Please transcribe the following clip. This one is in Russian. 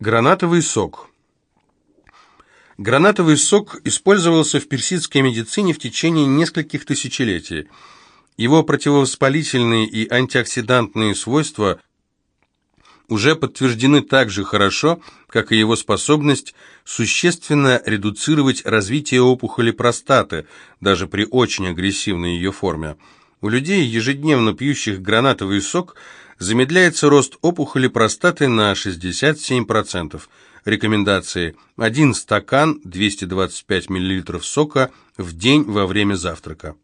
Гранатовый сок. Гранатовый сок использовался в персидской медицине в течение нескольких тысячелетий. Его противовоспалительные и антиоксидантные свойства уже подтверждены так же хорошо, как и его способность существенно редуцировать развитие опухоли простаты, даже при очень агрессивной ее форме. У людей, ежедневно пьющих гранатовый сок, замедляется рост опухоли простаты на 67%. Рекомендации. Один стакан 225 мл сока в день во время завтрака.